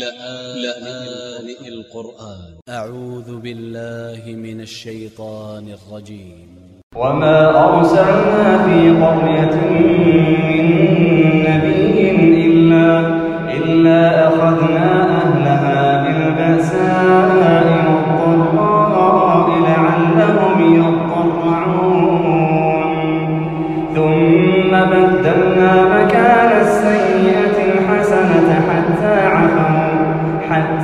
لآن القرآن. أ ع و ذ ب ا ل ل ه من ا ل ش ي ط ا ن ا ل ج ي م وما أرسلنا في قرية من نبي إلا, إلا أخذنا أهلها بالبأساء والضراء لعلهم يضرعون. ثم بدلنا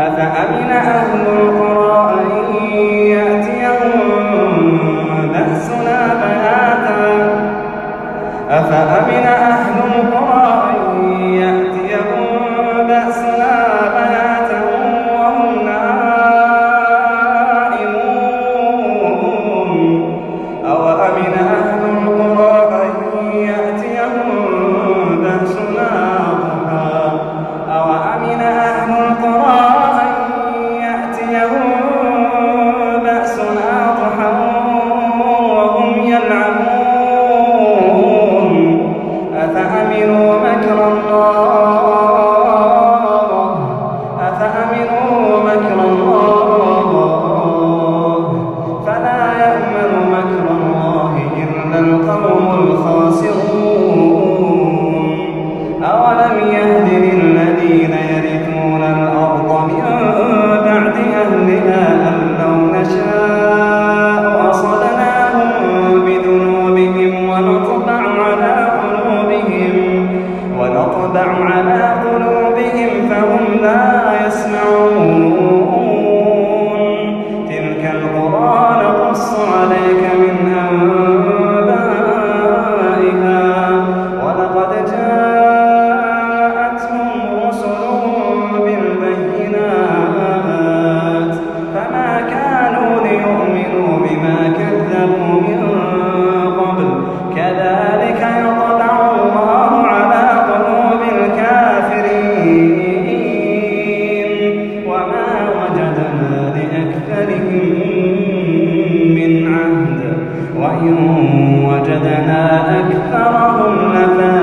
أفأمن أهل القرى أن يأتيهم بأسنا بياتا أفأمن أهل القرى نقص عليك. من عهد وإن وجدنا أكثرهم لفاسقين.